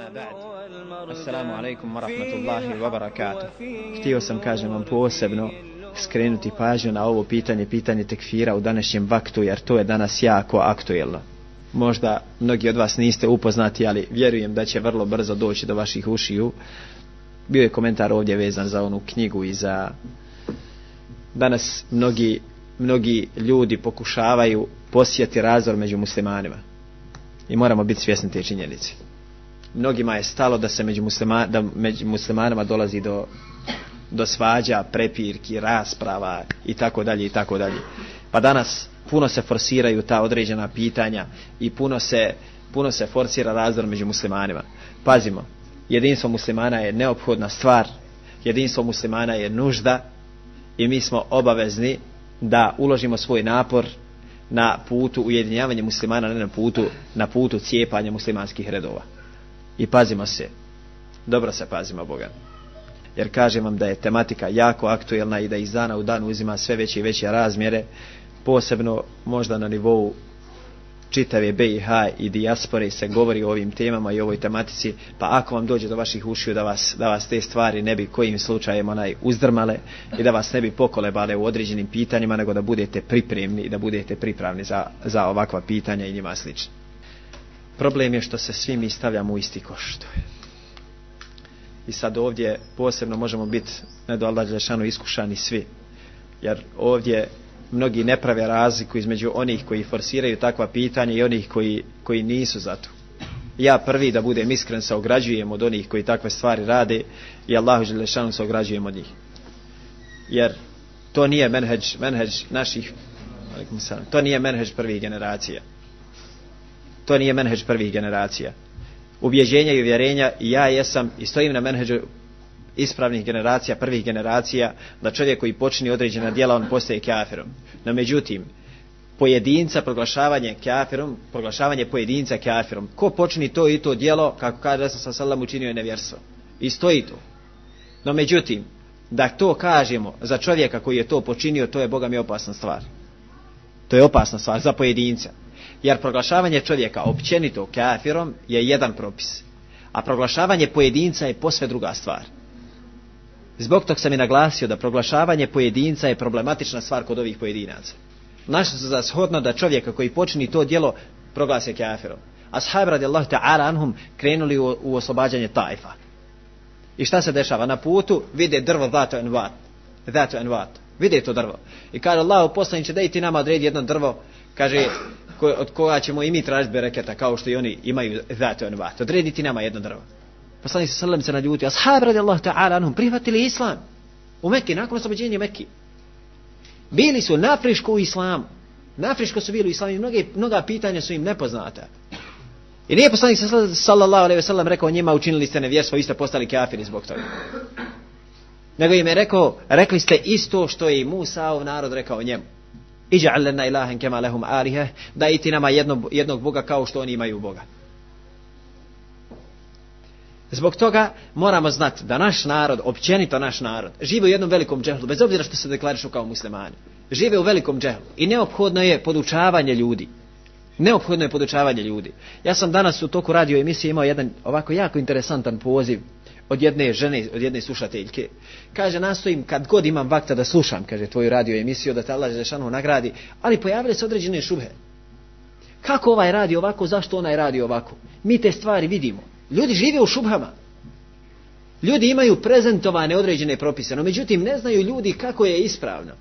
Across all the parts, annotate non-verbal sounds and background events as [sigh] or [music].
Ba'd. Assalamu alaikum wa rahmatullahi wa barakatuh. Htio sam, kažem vam, posebno skrenuti pažnju na ovo pitanje, pitanje tekfira u današnjem vaktu, jer to je danas jako aktuelno. Možda mnogi od vas niste upoznati, ali vjerujem da će vrlo brzo doći do vaših ušiju. Bio je komentar ovdje vezan za onu knjigu i za danas mnogi, mnogi ljudi pokušavaju posjeti razor među muslimanima. I moramo biti svjesni te činjenice mnogima je stalo da se među, muslima, da među muslimanima dolazi do, do svađa, prepirki, rasprava i tako dalje i tako dalje. Pa danas puno se forsiraju ta određena pitanja i puno se, puno se forsira razdor među muslimanima. Pazimo, jedinstvo muslimana je neophodna stvar, jedinstvo muslimana je nužda i mi smo obavezni da uložimo svoj napor na putu ujedinjavanja muslimana, ne na putu, na putu cijepanja muslimanskih redova i pazimo se dobro se pazimo Boga jer kažem vam da je tematika jako aktuelna i da iz dana u dan uzima sve veće i veće razmjere posebno možda na nivou čitave BiH i dijaspore se govori o ovim temama i ovoj tematici, pa ako vam dođe do vaših ušiju da vas, da vas te stvari ne bi kojim slučajem onaj uzdrmale i da vas ne bi pokolebale u određenim pitanjima, nego da budete pripremni i da budete pripravni za, za ovakva pitanja i njima slično. Problem je što se svi mi stavljamo u isti koš. I sad ovdje posebno možemo biti ne do Allah iskušani svi. Jer ovdje mnogi ne prave razliku između onih koji forsiraju takva pitanja i onih koji, koji nisu za to. Ja prvi da budem iskren se ograđujem od onih koji takve stvari rade i Allahu Đelešanu se ograđujem od njih. Jer to nije menheđ, menheđ naših to nije menheđ prvih generacija to nije menheđ prvih generacija. Ubjeđenja i uvjerenja ja jesam i stojim na menheđu ispravnih generacija, prvih generacija da čovjek koji počini određena djela on postaje kafirom. No međutim pojedinca proglašavanje kafirom proglašavanje pojedinca kafirom. Ko počini to i to djelo kako kaže Resul sa sallam učinio je nevjerstvo. I stoji to. No međutim da to kažemo za čovjeka koji je to počinio to je Boga mi opasna stvar. To je opasna stvar za pojedinca Jer proglašavanje čovjeka općenito kafirom je jedan propis. A proglašavanje pojedinca je posve druga stvar. Zbog tog sam i naglasio da proglašavanje pojedinca je problematična stvar kod ovih pojedinaca. Našli su za shodno da čovjeka koji počini to dijelo proglase kafirom. Ashab radijallahu ta'ala anhum krenuli u, u oslobađanje tajfa. I šta se dešava? Na putu vide drvo zato en vat. Zato en vat. Vide to drvo. I kaže Allah poslaniče da i ti nama odredi jedno drvo. Kaže od koga ćemo i mi tražiti bereketa kao što i oni imaju zato on vat. Odrediti nama jedno drvo. Poslanik se sallam se naljutio. Ashab radi Allah ta'ala anhum prihvatili islam. U Mekki, nakon oslobođenja Mekki. Bili su nafriško u islamu. Nafriško su bili u islamu i mnoge, mnoga pitanja su im nepoznata. I nije poslanik sallallahu alaihi ve sellem rekao njima učinili ste nevjerstvo i ste postali kafiri zbog toga. Nego im je rekao, rekli ste isto što je i Musa narod rekao njemu. Iđa'al lana ilahen kema da iti nama jedno, jednog Boga kao što oni imaju Boga. Zbog toga moramo znati da naš narod, općenito naš narod, žive u jednom velikom džehlu, bez obzira što se deklarišu kao muslimani. Žive u velikom džehlu i neophodno je podučavanje ljudi. Neophodno je podučavanje ljudi. Ja sam danas u toku radio emisije imao jedan ovako jako interesantan poziv od jedne žene, od jedne slušateljke. Kaže, nastojim kad god imam vakta da slušam, kaže, tvoju radio emisiju, da te Allah Žešanu nagradi, ali pojavile se određene šubhe. Kako ovaj radi ovako, zašto onaj radi ovako? Mi te stvari vidimo. Ljudi žive u šubhama. Ljudi imaju prezentovane određene propise, no međutim ne znaju ljudi kako je ispravno.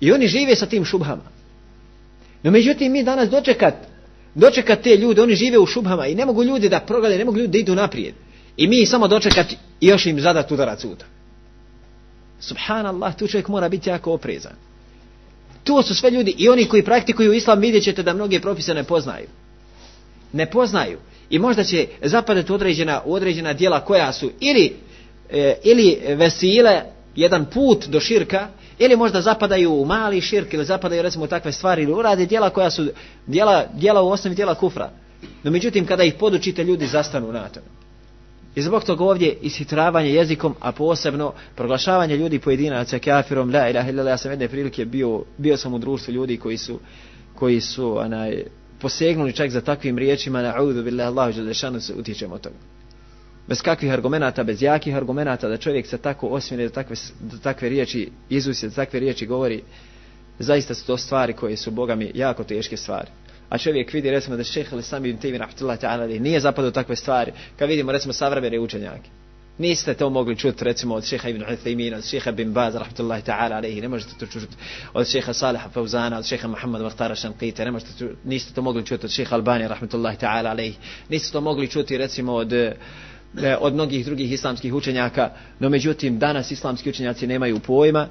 I oni žive sa tim šubhama. No međutim mi danas dočekat, dočekat te ljude, oni žive u šubhama i ne mogu ljudi da progade, ne mogu ljudi da idu naprijed. I mi samo dočekati još im zadat udarac uta. Subhanallah, tu čovjek mora biti jako oprezan. To su sve ljudi i oni koji praktikuju islam vidjet ćete da mnoge propise ne poznaju. Ne poznaju. I možda će zapadati određena, određena dijela koja su ili, e, ili vesile, jedan put do širka, ili možda zapadaju u mali širk, ili zapadaju recimo takve stvari, ili urade dijela koja su dijela, dijela u osnovi dijela kufra. No međutim, kada ih podučite, ljudi zastanu na tome. I zbog toga ovdje ishitravanje jezikom, a posebno proglašavanje ljudi pojedinaca kafirom, la ilaha illallah, ja sam jedne prilike bio, bio sam u društvu ljudi koji su, koji su onaj, posegnuli čak za takvim riječima na audu billahi Allahu dželle se utječemo od toga. Bez kakvih argumenata, bez jakih argumenata da čovjek se tako osmijene da takve, da takve riječi izusje, da takve riječi govori, zaista su to stvari koje su Boga mi jako teške stvari. A čovjek vidi recimo da šeha sami ibn Taymi rahmatullahi ta'ala nije zapadao takve stvari. Kad vidimo recimo savremene učenjake. Niste to mogli čuti recimo od šeha ibn Uthaymina, od šeha bin Baz rahmatullahi ta'ala alejhi, ne možete to čuti od šeha Saliha Fauzana, od šeha Muhammed Vahtara Shanqita, ne možete to, niste to mogli čuti od šeha Albani rahmatullahi ta'ala alejhi. Niste to mogli čuti recimo od od mnogih drugih islamskih učenjaka, no međutim danas islamski učenjaci nemaju pojma,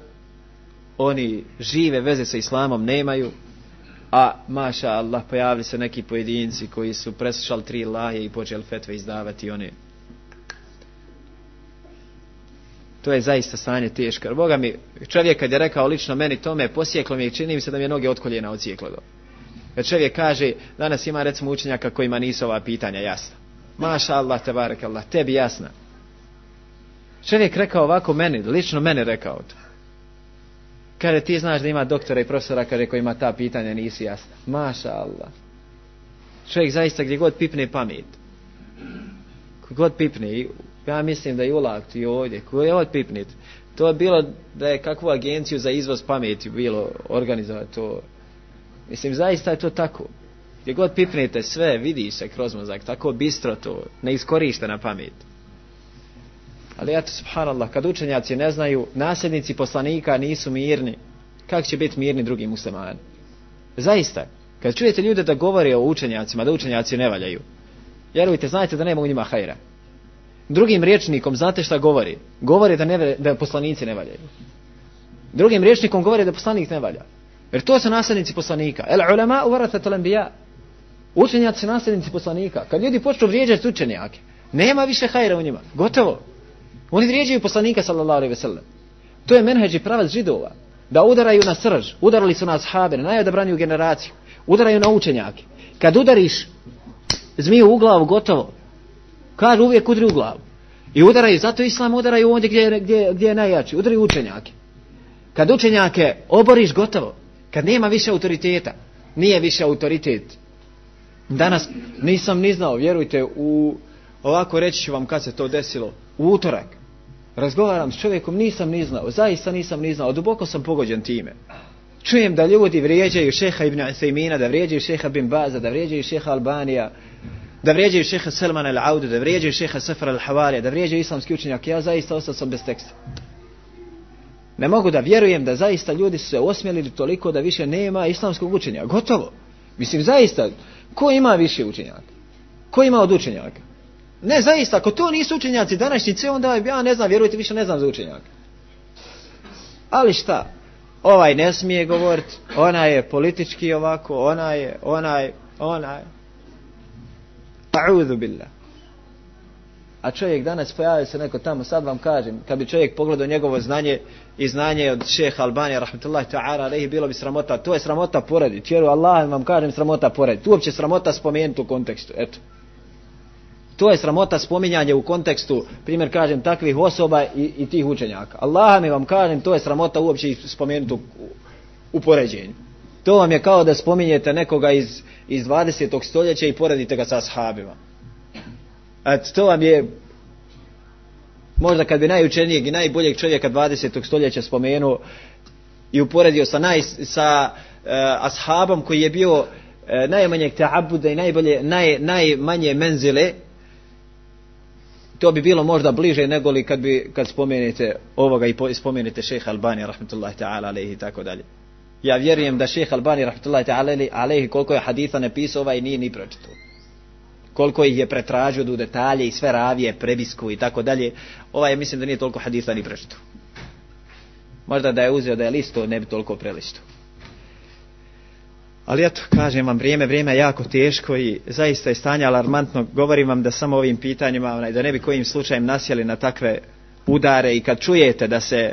oni žive veze sa islamom nemaju, a maša Allah pojavili se neki pojedinci koji su preslušali tri laje i počeli fetve izdavati one to je zaista stanje teško. Boga mi, čovjek kad je rekao lično meni tome, posjeklo mi i čini mi se da mi je noge od koljena do. Jer čovjek kaže, danas ima recimo učenjaka kojima nisu ova pitanja jasna. Maša Allah, te Allah, tebi jasna. Čovjek rekao ovako meni, lično meni rekao to. Kaže, ti znaš da ima doktora i profesora, kaže, koji ima ta pitanja, nisi jasna. Maša Allah. Čovjek zaista gdje god pipne pamet. God pipne, ja mislim da i ulakt i ovdje, je pipnit. To je bilo da je kakvu agenciju za izvoz pameti bilo organizovati to. Mislim, zaista je to tako. Gdje god pipnete sve, vidi se kroz mozak, tako bistro to, neiskorištena pamet. Ali eto, subhanallah, kad učenjaci ne znaju, nasljednici poslanika nisu mirni, kako će biti mirni drugi muslimani? Zaista, kad čujete ljude da govore o učenjacima, da učenjaci ne valjaju, vjerujte, znajte da nema u njima hajra. Drugim riječnikom, znate šta govori? Govori da, ne, da poslanici ne valjaju. Drugim riječnikom govori da poslanik ne valja. Jer to su nasljednici poslanika. El ulema uvaratat anbiya. Učenjaci su nasljednici poslanika. Kad ljudi počnu vrijeđati učenjake, nema više hajra u njima. Gotovo. Oni vrijeđaju poslanika sallallahu alejhi ve sellem. To je menheđi pravac židova. Da udaraju na srž, udarali su na ashabe, na najodabraniju generaciju. Udaraju na učenjake. Kad udariš zmiju u glavu, gotovo. Kažu uvijek udri u glavu. I udaraju, zato islam udaraju ovdje gdje, gdje, gdje je najjači. Udaraju učenjake. Kad učenjake oboriš, gotovo. Kad nema više autoriteta, nije više autoritet. Danas nisam ni znao, vjerujte, u ovako reći ću vam kad se to desilo. U utorak. Razgovaram s čovjekom, nisam ni znao, zaista nisam ni znao, duboko sam pogođen time. Čujem da ljudi vrijeđaju šeha ibn Usaymina, da vrijeđaju šeha bin Baza, da vrijeđaju šeha Albanija, da vrijeđaju šeha Salman al-Audu, da vrijeđaju šeha Safar al-Havarija, da vrijeđaju islamski učenjak, ja zaista ostao sam bez teksta. Ne mogu da vjerujem da zaista ljudi su se osmjelili toliko da više nema islamskog učenja. Gotovo. Mislim, zaista, ko ima više učenjaka? Ko ima od učenjaka? Ne, zaista, ako to nisu učenjaci današnjice, onda ja ne znam, vjerujte, više ne znam za učenjaka. Ali šta? Ovaj ne smije govoriti, ona je politički ovako, ona je, ona je, ona je. A'udhu billah. A čovjek danas pojavio se neko tamo, sad vam kažem, kad bi čovjek pogledao njegovo znanje i znanje od šeha Albanija, rahmatullahi ta'ala, alaihi, bilo bi sramota. To je sramota porediti. Vjeru Allah vam kažem sramota porediti. Uopće sramota spomenuti u kontekstu. Eto. To je sramota spominjanje u kontekstu, primjer kažem, takvih osoba i, i tih učenjaka. Allah mi vam kažem, to je sramota uopće spomenuti u, poređenju. To vam je kao da spominjete nekoga iz, iz 20. stoljeća i poredite ga sa ashabima. Eto, to vam je možda kad bi najučenijeg i najboljeg čovjeka 20. stoljeća spomenuo i uporedio sa, naj, sa uh, ashabom koji je bio uh, najmanjeg ta'abuda i najbolje, naj, najmanje menzile to bi bilo možda bliže nego li kad bi kad spomenete ovoga i spomenete šeha Albani rahmetullahi ta'ala alejhi i tako dalje. Ja vjerujem da šeha Albani rahmetullahi ta'ala alejhi koliko je hadisa napisao ovaj nije ni pročitao. Koliko ih je pretražio do detalje i sve ravije, prebisku i tako dalje. Ovaj mislim da nije toliko hadisa ni pročitao. Možda da je uzeo da je listo ne bi toliko prelisto. Ali eto, kažem vam, vrijeme, vrijeme je jako teško i zaista je stanje alarmantno. Govorim vam da samo ovim pitanjima, onaj, da ne bi kojim slučajem nasjeli na takve udare i kad čujete da se,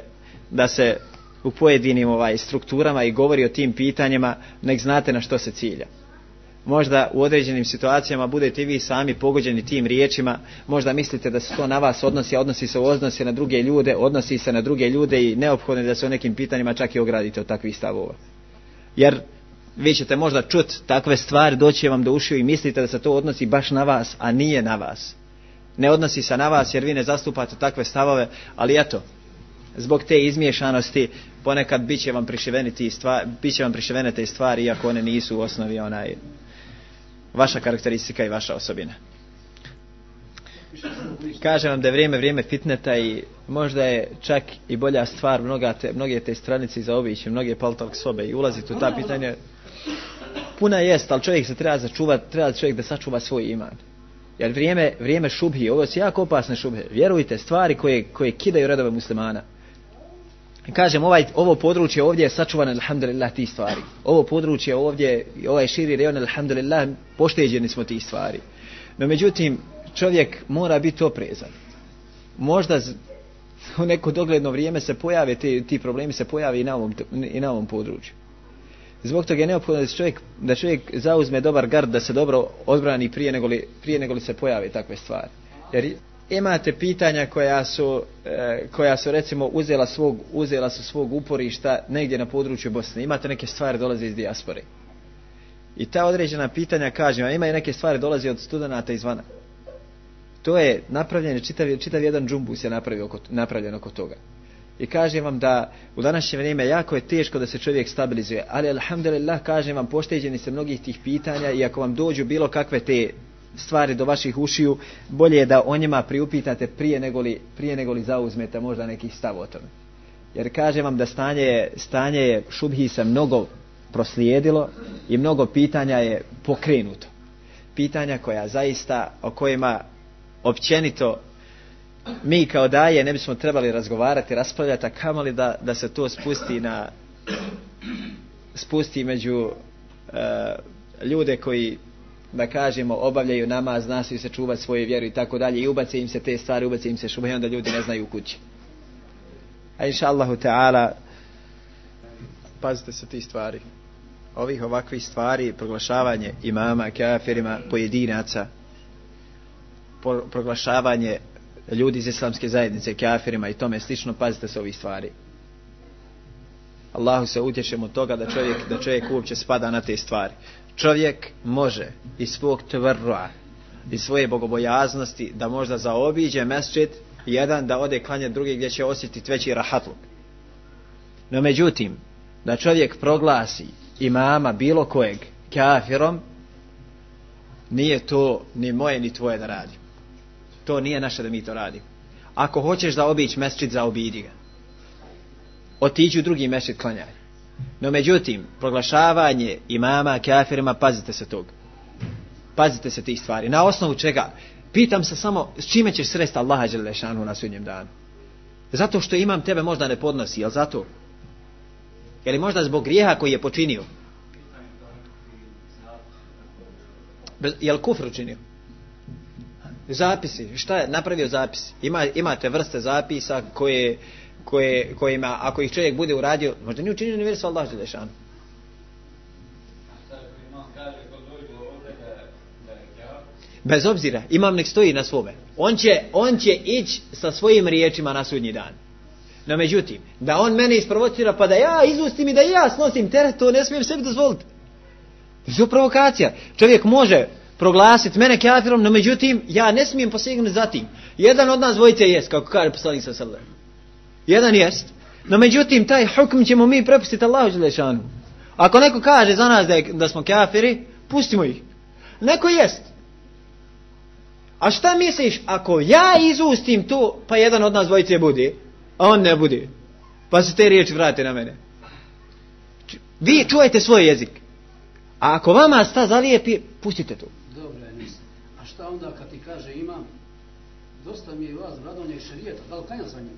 da se u pojedinim ovaj, strukturama i govori o tim pitanjima, nek znate na što se cilja. Možda u određenim situacijama budete vi sami pogođeni tim riječima, možda mislite da se to na vas odnosi, a odnosi se u odnosi na druge ljude, odnosi se na druge ljude i neophodno da se o nekim pitanjima čak i ogradite od takvih stavova. Jer Vi ćete možda čut takve stvari, doći vam do ušiju i mislite da se to odnosi baš na vas, a nije na vas. Ne odnosi se na vas jer vi ne zastupate takve stavove, ali eto, zbog te izmiješanosti ponekad bit će vam prišiveni stvari, bit će vam prišivene te stvari iako one nisu u osnovi onaj vaša karakteristika i vaša osobina. Kažem vam da je vrijeme vrijeme fitneta i možda je čak i bolja stvar mnoga te, mnoge te stranice zaobići, mnoge paltalk sobe i ulaziti u ta pitanja. Puna jest, ali čovjek se treba začuvati, treba čovjek da sačuva svoj iman. Jer vrijeme, vrijeme šubhi, ovo su jako opasne šubhe. Vjerujte, stvari koje, koje kidaju redove muslimana. Kažem, ovaj, ovo područje ovdje je sačuvano, alhamdulillah, tih stvari. Ovo područje ovdje, ovaj širi rejon, alhamdulillah, pošteđeni smo tih stvari. No, međutim, čovjek mora biti oprezan. Možda u neko dogledno vrijeme se pojave, ti, ti problemi se pojave i na ovom, i na ovom području. Zbog toga je neophodno da čovjek, da čovjek zauzme dobar gard, da se dobro odbrani prije nego li, prije nego li se pojave takve stvari. Jer imate pitanja koja su, e, koja su recimo uzela svog, uzela su svog uporišta negdje na području Bosne. Imate neke stvari dolaze iz dijaspore. I ta određena pitanja, kažem, ima i neke stvari dolaze od studenata izvana. To je napravljeno, čitav, čitav jedan džumbus je napravio oko, napravljen oko toga. I kažem vam da u današnje vrijeme jako je teško da se čovjek stabilizuje, ali alhamdulillah kažem vam pošteđeni ste mnogih tih pitanja i ako vam dođu bilo kakve te stvari do vaših ušiju, bolje je da o njima priupitate prije nego li, prije nego li zauzmete možda neki stav o tome. Jer kažem vam da stanje je, stanje je šubhi se mnogo proslijedilo i mnogo pitanja je pokrenuto. Pitanja koja zaista, o kojima općenito mi kao daje ne bismo trebali razgovarati, raspravljati, a kamali da, da se to spusti na spusti među uh, ljude koji da kažemo obavljaju namaz, znaju se čuvati svoje vjeru i tako dalje i ubace im se te stvari, ubace im se šube i onda ljudi ne znaju u kući. A inša Allahu Teala pazite se ti stvari. Ovih ovakvih stvari, proglašavanje imama, kafirima, pojedinaca, proglašavanje ljudi iz islamske zajednice, kafirima i tome slično, pazite se ovih stvari. Allahu se utječemo od toga da čovjek, da čovjek uopće spada na te stvari. Čovjek može iz svog tvrra, iz svoje bogobojaznosti da možda zaobiđe mesčit jedan da ode klanje drugi gdje će osjetiti veći rahatluk. No međutim, da čovjek proglasi imama bilo kojeg kafirom, nije to ni moje ni tvoje da radi. To nije naše da mi to radimo. Ako hoćeš da obići mesčit, zaobidi ga. Otiđi u drugi mesčit, klanjaj. No međutim, proglašavanje imama kafirima, pazite se tog. Pazite se tih stvari. Na osnovu čega? Pitam se samo, s čime ćeš sresti Allaha Đelešanu na sudnjem danu? Zato što imam tebe možda ne podnosi, jel zato? Je li možda zbog grijeha koji je počinio? Je li kufr učinio? Zapisi, šta je napravio zapis? Ima, imate vrste zapisa koje, koje, kojima, ako ih čovjek bude uradio, možda nije učinio ni vjeru Allah Đelešanu. Bez obzira, imam nek stoji na svome. On će, on će ići sa svojim riječima na sudnji dan. No međutim, da on mene isprovocira pa da ja izustim i da ja snosim teret, to ne smijem sebi dozvoliti. To je provokacija. Čovjek može proglasiti mene kafirom, no međutim, ja ne smijem posegnuti za tim. Jedan od nas dvojice jest, kako kaže poslanik sa sallam. Jedan jest. No međutim, taj hukm ćemo mi prepustiti Allahu Đelešanu. Ako neko kaže za nas da, je, da smo kafiri, pustimo ih. Neko jest. A šta misliš, ako ja izustim to, pa jedan od nas dvojice bude, a on ne bude, pa se te riječi vrate na mene. Vi čuvajte svoj jezik. A ako vama sta zalijepi, pustite to. Onda kad ti kaže imam, dosta mi je vas vladanje šarijeta, da li kanja za njim?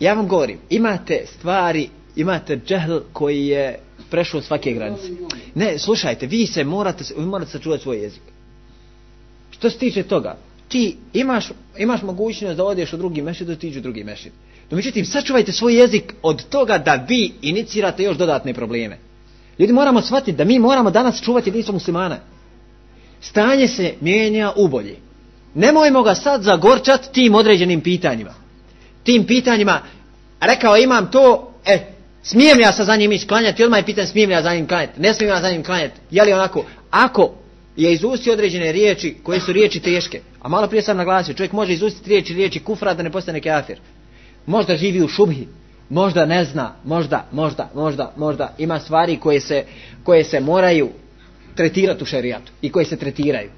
Ja vam govorim, imate stvari, imate džehl koji je prešao svake granice. Ne, slušajte, vi se morate, vi morate sačuvati svoj jezik. Što se tiče toga, ti imaš, imaš mogućnost da odeš u drugi mešid, da ti u drugi mešid. No, međutim, sačuvajte svoj jezik od toga da vi inicirate još dodatne probleme. Ljudi moramo shvatiti da mi moramo danas čuvati jedinstvo muslimana. Stanje se mijenja u bolje. Nemojmo ga sad zagorčat tim određenim pitanjima. Tim pitanjima, rekao imam to, e, Smijem ja sa za njim ići klanjati? Odmah je pitan smijem ja za njim klanjati? Ne smijem ja za njim klanjati. Je li onako? Ako je izustio određene riječi koje su riječi teške, a malo prije sam naglasio, čovjek može izustiti riječi, riječi kufra da ne postane kafir. Možda živi u šubhi, možda ne zna, možda, možda, možda, možda ima stvari koje se, koje se moraju tretirati u šerijatu i koje se tretiraju.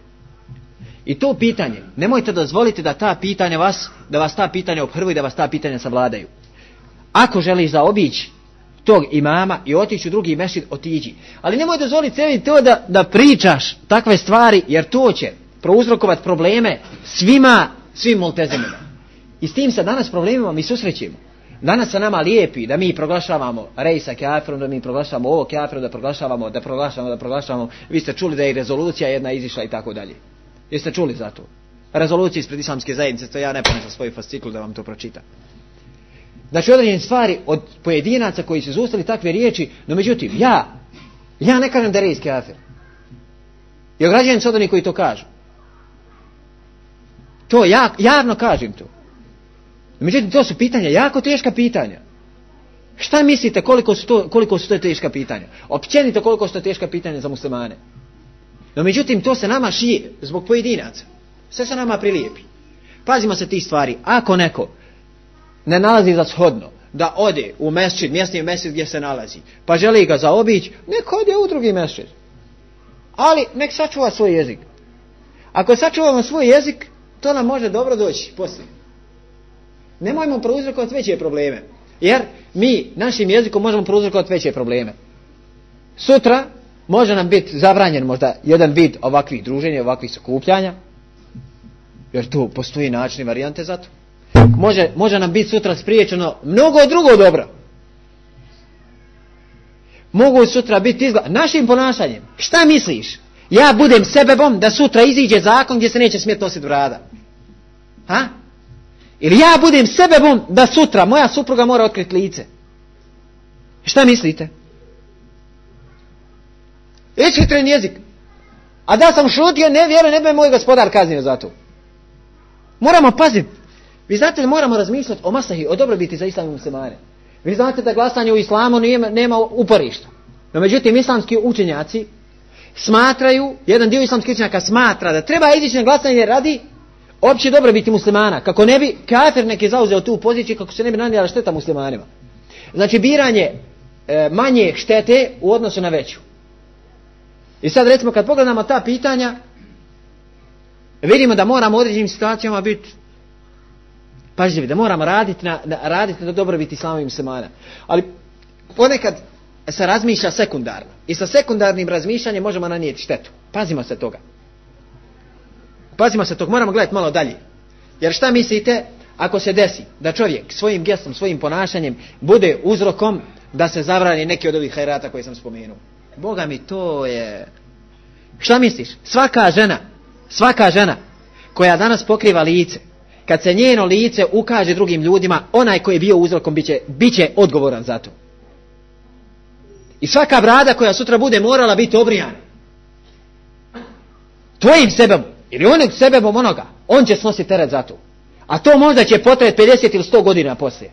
I to pitanje, nemojte dozvoliti da ta pitanja vas, da vas ta pitanja obhrvu i da vas ta pitanja savladaju. Ako želiš zaobići tog imama i otići u drugi mešid, otiđi. Ali nemoj dozvoliti sebi to da, da pričaš takve stvari, jer to će prouzrokovati probleme svima, svim multezimima. I s tim se danas problemima mi susrećemo. Danas se nama lijepi da mi proglašavamo rejsa kafirom, da mi proglašavamo ovo kafirom, da proglašavamo, da proglašavamo, da proglašavamo. Vi ste čuli da je rezolucija jedna izišla i tako dalje. Jeste čuli za to? Rezolucija ispred islamske zajednice, to ja ne sa svoj fasciklu da vam to pročitam. Znači određene stvari od pojedinaca koji su izustali takve riječi, no međutim, ja, ja ne kažem da je rejski afir. I ograđujem se od koji to kažu. To ja, javno kažem to. Međutim, to su pitanja, jako teška pitanja. Šta mislite koliko su to, koliko su to teška pitanja? Općenito koliko su to teška pitanja za muslimane. No međutim, to se nama šije zbog pojedinaca. Sve se nama prilijepi. Pazimo se tih stvari. Ako neko ne nalazi za shodno da ode u mesčid, mjesni mesčid gdje se nalazi, pa želi ga zaobići, nek ode u drugi mesčid. Ali nek sačuva svoj jezik. Ako sačuvamo svoj jezik, to nam može dobro doći poslije. Nemojmo prouzrokovati veće probleme. Jer mi našim jezikom možemo prouzrokovati veće probleme. Sutra može nam biti zabranjen možda jedan vid ovakvih druženja, ovakvih sakupljanja. Jer tu postoji način i varijante za to može, može nam biti sutra spriječeno mnogo drugo dobro. Mogu sutra biti izgled... Našim ponašanjem. Šta misliš? Ja budem sebebom da sutra iziđe zakon gdje se neće smjeti nositi brada. Ha? Ili ja budem sebebom da sutra moja supruga mora otkriti lice. Šta mislite? Ishitren jezik. A da sam šutio, ne vjerujem, ne bi moj gospodar kaznio za to. Moramo paziti. Vi znate da moramo razmišljati o masahi, o dobrobiti za islamu muslimane. Vi znate da glasanje u islamu nema, nema uporišta. No međutim, islamski učenjaci smatraju, jedan dio islamskih učenjaka smatra da treba izići na glasanje radi opće dobrobiti muslimana. Kako ne bi kafir neki zauzeo tu poziciju, kako se ne bi nanijala šteta muslimanima. Znači, biranje e, manje štete u odnosu na veću. I sad recimo kad pogledamo ta pitanja, vidimo da moramo u određenim situacijama biti pažljivi, da moramo raditi na, na, raditi na dobrobiti islama i muslimana. Ali ponekad se razmišlja sekundarno. I sa sekundarnim razmišljanjem možemo nanijeti štetu. Pazimo se toga. Pazimo se toga, moramo gledati malo dalje. Jer šta mislite ako se desi da čovjek svojim gestom, svojim ponašanjem bude uzrokom da se zabrani neki od ovih hajrata koje sam spomenuo. Boga mi to je... Šta misliš? Svaka žena, svaka žena koja danas pokriva lice, kad se njeno lice ukaže drugim ljudima, onaj koji je bio uzrokom biće, biće odgovoran za to. I svaka brada koja sutra bude morala biti obrijana. Tvojim sebebom, ili onog sebebom onoga, on će snositi teret za to. A to možda će potrajati 50 ili 100 godina poslije.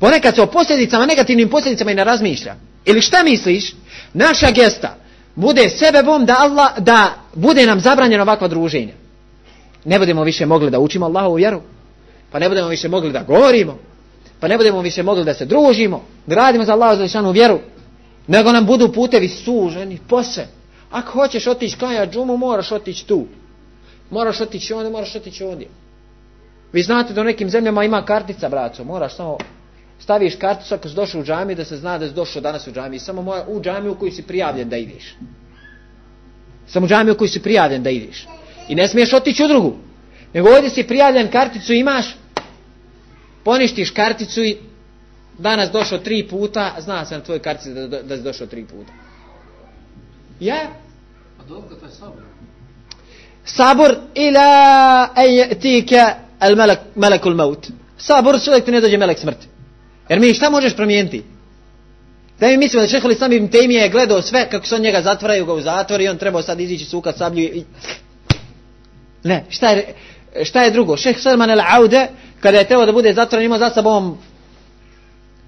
Ponekad se o posljedicama, negativnim posljedicama i ne razmišlja. Ili šta misliš? Naša gesta bude sebebom da, Allah, da bude nam zabranjeno ovakva druženja ne budemo više mogli da učimo Allahovu vjeru, pa ne budemo više mogli da govorimo, pa ne budemo više mogli da se družimo, da radimo za zališanu vjeru, nego nam budu putevi suženi, pose. Ako hoćeš otići klanja džumu, moraš otići tu. Moraš otići ovdje, moraš otići ovdje. Vi znate da u nekim zemljama ima kartica, braco, moraš samo staviš karticu ako si došao u džamiju da se zna da si došao danas u džamiju. Samo mora, u džamiju u koju si prijavljen da ideš. Samo u džamiju u koju si prijavljen da ideš. I ne smiješ otići u drugu. Nego ovdje si prijavljen, karticu imaš, poništiš karticu i danas došao tri puta, zna se na tvojoj kartici da, da, da si došao tri puta. Ja? A dobro, to je sabor. Ila ejtike al melek, melekul maut. Sabor sve ti ne dođe melek smrti. Jer mi šta možeš promijeniti? Da mi mislimo da šeholi sami ibn Tejmije je gledao sve kako se on njega zatvaraju ga u zatvor i on trebao sad izići suka sablju i Ne, šta je, šta je drugo? Šeh Salman el Aude, kada je trebao da bude zatvoren, imao za sobom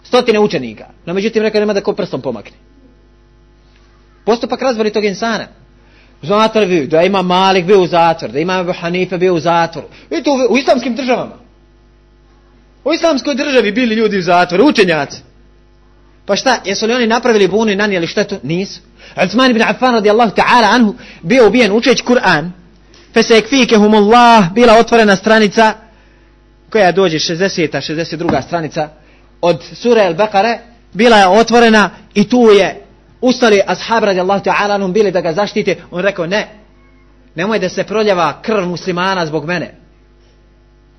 Stotine učenika. No međutim rekao nema da ko prstom pomakne. Postupak razbori tog insana. Znate li vi da ima Malik bio u zatvoru, da ima Abu Hanife bio u zatvoru. I to u, u islamskim državama. U islamskoj državi bili ljudi u zatvoru, učenjaci. Pa šta, jesu li oni napravili bunu i nanijeli štetu? Nisu. Uthman ibn Affan radijallahu ta'ala anhu bio ubijen učeć Kur'an. Fesekfikehumullah bila otvorena stranica koja dođe 60. 62. stranica od sure Al-Baqare bila je otvorena i tu je ustali ashab radijallahu ta'ala bili da ga zaštite. On rekao ne, nemoj da se proljeva krv muslimana zbog mene.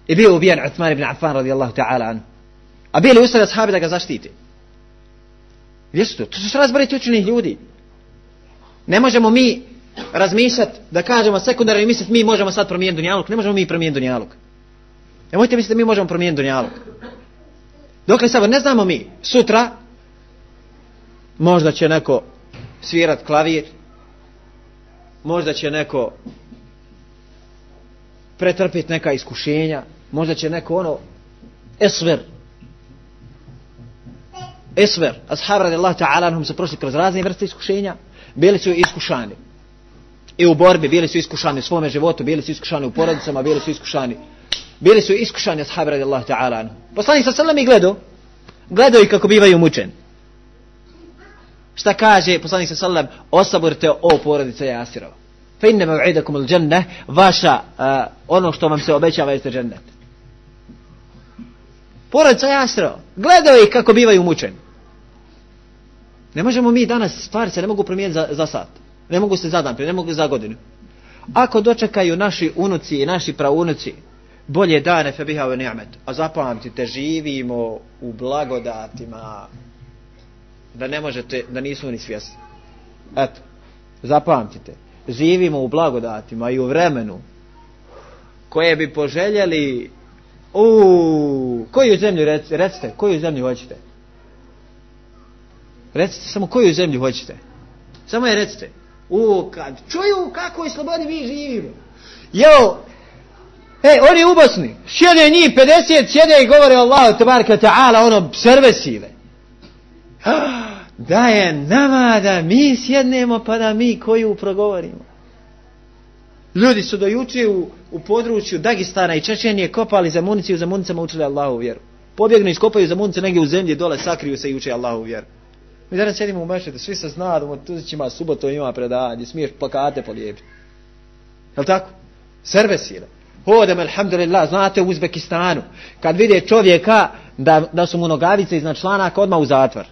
I bio ubijen Uthman ibn Affan radijallahu ta'ala anhu. A bili ustali ashabi da ga zaštite. Gdje su to? To su razboriti učenih ljudi. Ne možemo mi razmišljati da kažemo sekundarno i misliti mi možemo sad promijeniti dunjaluk. Ne možemo mi promijeniti dunjaluk. Nemojte misliti da mi možemo promijeniti dunjaluk. Dokle sabor ne znamo mi. Sutra možda će neko svirat klavir. Možda će neko pretrpiti neka iskušenja. Možda će neko ono esver Esver, ashab radijallahu ta'ala anhum su prošli kroz razne vrste iskušenja, bili su iskušani. I u borbi bili su iskušani u svome životu, bili su iskušani u porodicama, bili su iskušani. Bili su iskušani ashab radijallahu ta'ala. Poslanik sa sallam i gledao, gledao i kako bivaju mučeni. Šta kaže poslanik sa sallam, osaborite o porodice Jasirova. Inna mav'idakum al-jannah, vaša uh, ono što vam se obećava jeste džennet. Porodica Jasirova, gledao ih kako bivaju mučeni. Ne možemo mi danas, stvari se ne mogu promijeniti za, za sat. Ne mogu se za dan, ne mogu za godinu. Ako dočekaju naši unuci i naši praunuci bolje dane fe ni'met, a zapamtite, živimo u blagodatima da ne možete, da nisu ni svjesni. Eto, zapamtite, živimo u blagodatima i u vremenu koje bi poželjeli u koju zemlju recite, koju zemlju hoćete? Recite samo koju zemlju hoćete. Samo je recite. U, kad čuju kako je slobodi mi živimo. Jo, e, oni u Bosni, sjede njih 50, sjede i govore Allahu tabaraka ta'ala, ono, srve sile. Da je nama da mi sjednemo pa da mi koju progovorimo. Ljudi su do juče u, u području Dagistana i Čečenije kopali za municiju, za municama učili Allahu vjeru. Pobjegnu i skopaju za munice negdje u zemlji, dole sakriju se i uče Allahu vjeru. Mi danas sjedimo u mešete, svi se zna da mu Tuzić ima subotom ima predavanje, smiješ plakate polijepiti. Jel tako? Servesire. Hodem, alhamdulillah, znate u Uzbekistanu, kad vide čovjeka da, da su mu nogavice iznad članaka, odmah u zatvor.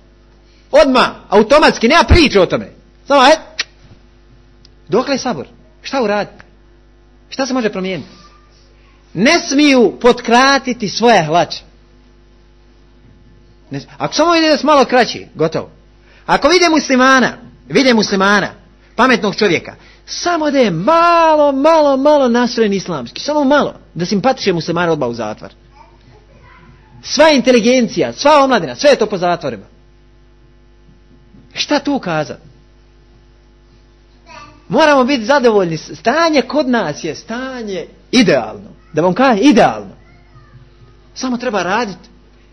Odmah, automatski, nema priče o tome. Samo, e, dokle sabor? Šta uradi? Šta se može promijeniti? Ne smiju potkratiti svoje hlače. Ne, ako samo su malo kraći, gotovo. Ako vide muslimana, vide muslimana, pametnog čovjeka, samo da je malo, malo, malo nasren islamski, samo malo, da simpatiše muslimana odba u zatvor. Sva inteligencija, sva omladina, sve je to po zatvorima. Šta tu kazati? Moramo biti zadovoljni. Stanje kod nas je stanje idealno. Da vam kaže, idealno. Samo treba raditi.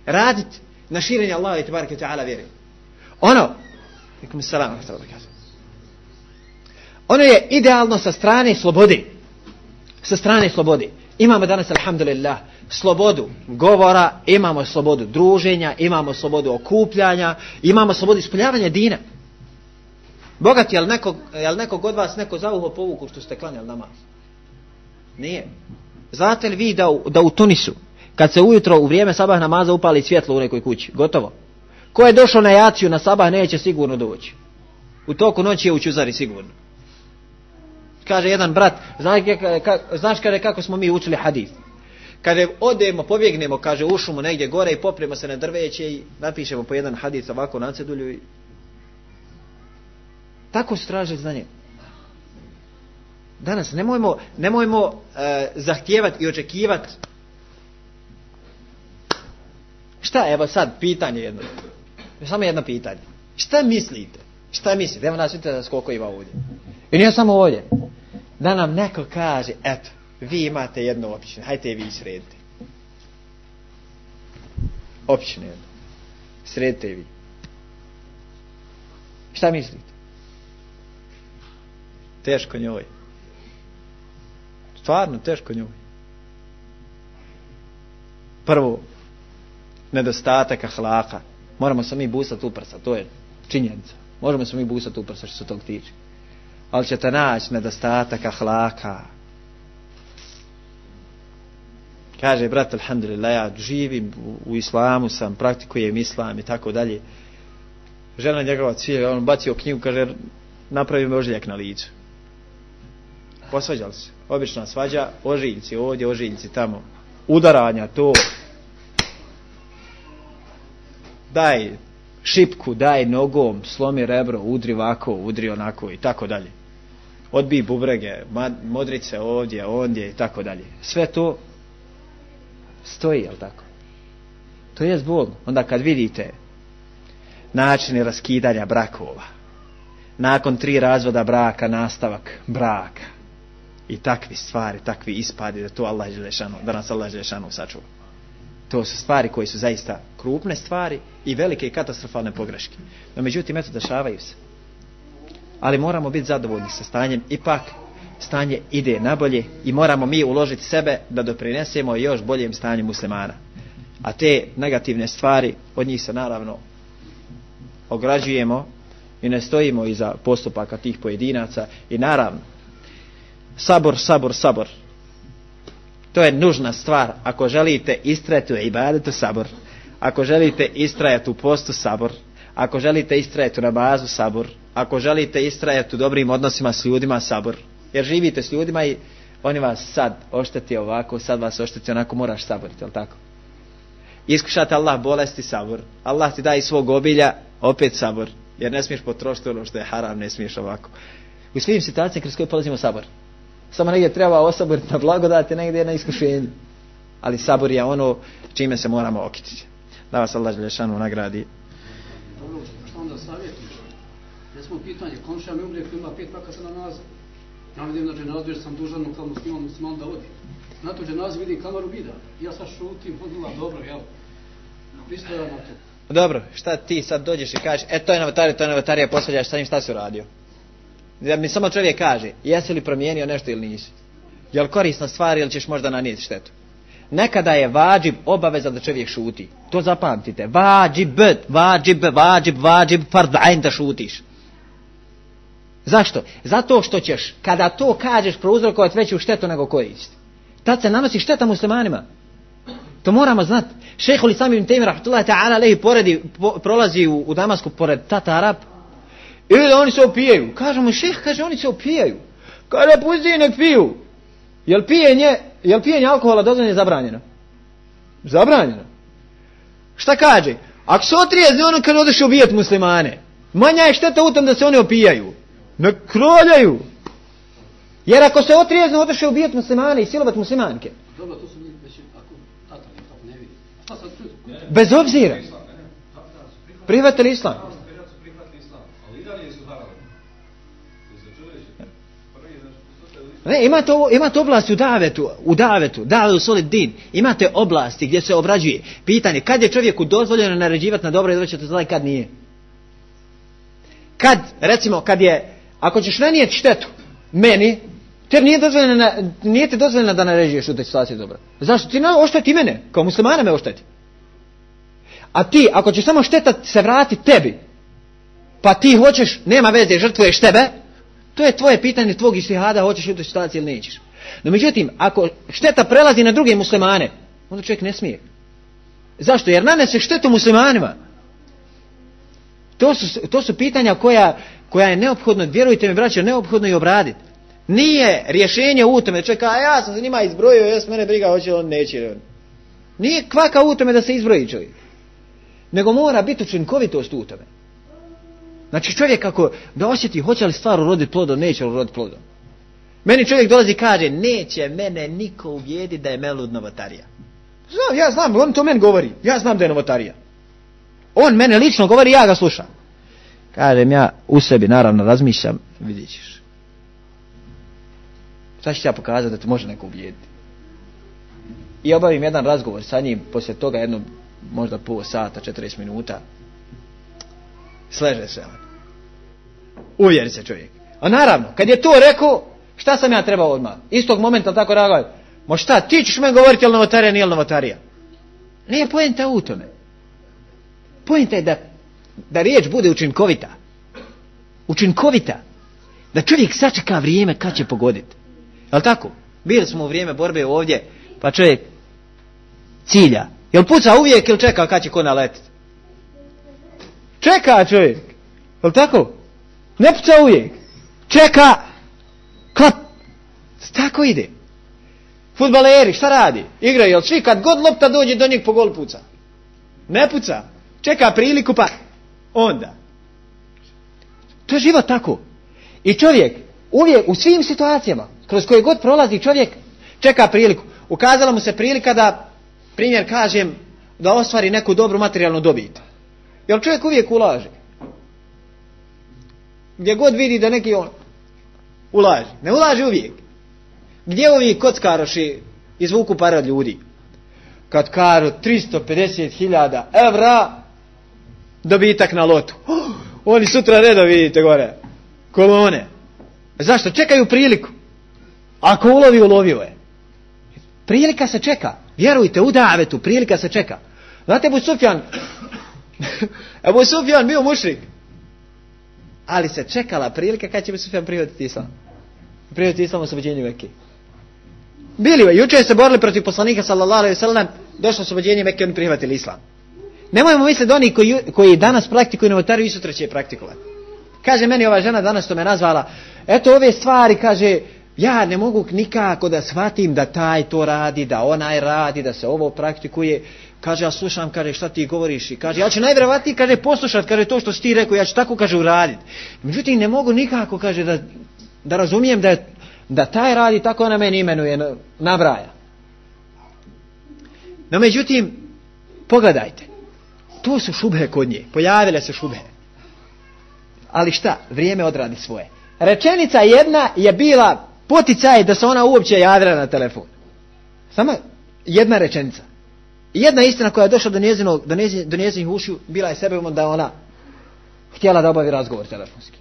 Raditi na širenje Allaha i tabaraka ta'ala vjeri. Ono, salam, kažem. Ono je idealno sa strane slobode. Sa strane slobode. Imamo danas, alhamdulillah, slobodu govora, imamo slobodu druženja, imamo slobodu okupljanja, imamo slobodu ispoljavanja dina. Bogat, je li nekog, je li nekog od vas neko za uho povuku što ste klanjali namaz? Nije. Znate li vi da u, da u Tunisu, kad se ujutro u vrijeme sabah namaza upali svjetlo u nekoj kući, gotovo. Ko je došao na jaciju na sabah neće sigurno doći. U toku noći je u Čuzari sigurno. Kaže jedan brat, znaš, znaš kada kako smo mi učili hadis? Kada odemo, pobjegnemo, kaže, u šumu negdje gore i popremo se na drveće i napišemo po jedan hadis ovako na cedulju i tako su tražili znanje. Danas nemojmo, nemojmo e, zahtijevati i očekivati Šta, evo sad, pitanje jedno. Samo jedno pitanje. Šta mislite? Šta mislite? Evo nas vidite koliko ima ovdje. I nije samo ovdje. Da nam neko kaže, eto, vi imate jednu općinu, hajte vi sredite. Općinu jednu. Sredite vi. Šta mislite? Teško njoj. Stvarno teško njoj. Prvo, nedostatak ahlaka. Moramo se mi busati u prsa, to je činjenica. Možemo se mi busati u što se tog tiče. Ali ćete naći nedostatak ahlaka. Kaže, brat, alhamdulillah, ja živim u, islamu sam, praktikujem islam i tako dalje. Žena njegova cije, on bacio knjigu, kaže, napravi mi ožiljak na licu. Posvađali se. Obična svađa, ožiljci ovdje, ožiljci tamo. Udaranja, to. Daj šipku, daj nogom, slomi rebro, udri ovako, udri onako i tako dalje. Odbi bubrege, modrice ovdje, ondje i tako dalje. Sve to stoji, jel tako? To je zbog. Onda kad vidite načini raskidanja brakova, nakon tri razvoda braka, nastavak braka i takvi stvari, takvi ispadi da to Allah Želešanu, da nas Allah Želešanu sačuva. To su stvari koje su zaista krupne stvari i velike i katastrofalne pogreške. No međutim, eto, dešavaju se. Ali moramo biti zadovoljni sa stanjem. Ipak, stanje ide nabolje i moramo mi uložiti sebe da doprinesemo još boljem stanju muslimana. A te negativne stvari, od njih se naravno ograđujemo i ne stojimo iza postupaka tih pojedinaca. I naravno sabor, sabor, sabor. To je nužna stvar. Ako želite istrajati u ibadetu sabor. Ako želite istrajati u postu sabor. Ako želite istrajati u nabazu sabor. Ako želite istrajati u dobrim odnosima s ljudima sabor jer živite s ljudima i oni vas sad ošteti ovako sad vas ošteti onako moraš saboriti, jel tako? Iskušati Allah bolesti sabor. Allah ti daje svog obilja opet sabor. Jer ne smiješ potrošiti ono što je haram ne smiješ ovako. U svim situacijama kroz koje polazimo sabor. Samo negdje treba osaboriti na blagodati negdje na iskušenju. Ali sabor je ono čime se moramo okititi. Da vas Allah Želešanu nagradi. Dobro, šta onda savjetiš? Recimo pitanje, komšija mi umrije ima pet vakata namaza. Ja vidim na dženazu jer sam dužan kao musliman, musliman da odi. Na to dženazu vidim kamaru vida. Ja sad šutim, podila, dobro, jel? Isto ja na to. dobro šta ti sad dođeš i kažeš e to je novotarija, to je novotarija posvađaš sa njim šta si uradio da mi samo čovjek kaže jesi li promijenio nešto ili nisi je li korisna stvar ili ćeš možda nanijeti štetu nekada je vađib obaveza da čovjek šuti to zapamtite vađib, vađib, vađib, vađib fard da šutiš zašto? zato što ćeš kada to kažeš prouzrokovati veću štetu nego korist. Tad se nanosi šteta muslimanima. To moramo znati šehol i sami ibn Taymi rahmatullahi ta'ala lehi poredi, po, prolazi u, u Damasku pored Tatara ili da oni se opijaju. Kažemo šeh kaže oni se opijaju. Kada pusti nek piju. Jel pijenje jel pijenje alkohola dozvoljeno zabranjeno? Zabranjeno. Šta kaže? Ako se otrijezni ono kad odeš ubijati muslimane manja je šteta u tom da se oni opijaju ne kroljaju jer ako se otrijezni odeš ubijati muslimane i silovat muslimanke Dobro, to su mi već, ako tata ne tako ne vidi. Šta sad tu? bez obzira prihvatili islam Ne, imate, ovo, imate oblasti u davetu, u davetu, davetu solid din. Imate oblasti gdje se obrađuje pitanje kad je čovjeku dozvoljeno naređivati na dobro i da ćete znati kad nije. Kad, recimo, kad je, ako ćeš nanijeti štetu meni, te nije dozvoljeno, nije ti dozvoljeno da naređuješ u toj situaciji dobro. Zašto? Ti ošteti mene, kao muslimana me ošteti. A ti, ako će samo šteta se vrati tebi, pa ti hoćeš, nema veze, žrtvuješ tebe, To je tvoje pitanje tvog istihada, hoćeš u toj situaciji ili nećeš. No međutim, ako šteta prelazi na druge muslimane, onda čovjek ne smije. Zašto? Jer nanese štetu muslimanima. To su, to su pitanja koja, koja je neophodno, vjerujte mi braće, neophodno i obraditi. Nije rješenje u tome, čovjek, a ja sam se njima izbrojio, jes mene briga, hoće on, neće. Nije kvaka u tome da se izbroji čovjek. Nego mora biti učinkovitost u tome. Znači čovjek kako da osjeti hoće li stvar uroditi plodom, neće li uroditi plodom. Meni čovjek dolazi i kaže, neće mene niko uvijedi da je melud novotarija. Znam, ja znam, on to meni govori. Ja znam da je novotarija. On mene lično govori, ja ga slušam. Kažem ja u sebi, naravno, razmišljam, vidit ćeš. Šta ću ja pokazati da te može neko uvijediti? I obavim jedan razgovor sa njim, poslije toga jedno možda pol sata, 40 minuta. Sleže se on. Uvjeri se čovjek. A naravno, kad je to rekao, šta sam ja trebao odmah? Istog momenta tako reagovati. Ma šta, ti ćeš me govoriti jel novotarija, nije novotarija. Nije pojenta u tome. Pojenta je da, da riječ bude učinkovita. Učinkovita. Da čovjek sačeka vrijeme kad će pogoditi. Jel tako? Bili smo u vrijeme borbe ovdje, pa čovjek cilja. Jel puca uvijek ili čeka kad će ko naletiti? Čeka čovjek. Jel tako? Ne puca uvijek. Čeka. Klap. Tako ide. Futbaleri, šta radi? Igraju, jel svi kad god lopta dođe do njeg po gol puca? Ne puca. Čeka priliku pa onda. To je život tako. I čovjek uvijek u svim situacijama kroz koje god prolazi čovjek čeka priliku. Ukazala mu se prilika da primjer kažem da ostvari neku dobru materijalnu dobit. Jel čovjek uvijek ulaže? Gdje god vidi da neki on ulaže. Ne ulaže uvijek. Gdje ovi kockaroši izvuku pare od ljudi? Kad karu 350.000 evra dobitak na lotu. Oh, [gasps] oni sutra redo vidite gore. Kolone. Zašto? Čekaju priliku. Ako ulovi, ulovio je. Prilika se čeka. Vjerujte, u davetu, prilika se čeka. Znate, Ebu Sufjan, [laughs] Ebu Sufjan bio mušrik. Ali se čekala prilika kad će Ebu Sufjan prihvatiti islam. Prihvatiti islam oslobođenju Mekke. Bili, juče se borili protiv poslanika sallallahu alaihi sallam, došlo oslobođenje Mekke, oni prihvatili islam. Nemojmo misliti da oni koji, koji danas praktikuju novotariju i sutra će praktikovati. Kaže meni ova žena danas to me nazvala, eto ove stvari, kaže, ja ne mogu nikako da shvatim da taj to radi, da onaj radi, da se ovo praktikuje. Kaže, ja slušam, kaže, šta ti govoriš? I kaže, ja ću najvjerovatnije, kaže, poslušat, kaže, to što si ti rekao, ja ću tako, kaže, uraditi. Međutim, ne mogu nikako, kaže, da, da razumijem da, da taj radi, tako na meni imenuje, nabraja. No, međutim, pogledajte, to su šubhe kod nje, pojavile se šubhe. Ali šta, vrijeme odradi svoje. Rečenica jedna je bila poticaj da se ona uopće javila na telefon. Samo jedna rečenica. Jedna istina koja je došla do, njezinog, do, njezin, do njezinih ušiju bila je sebebom da ona htjela da obavi razgovor telefonski.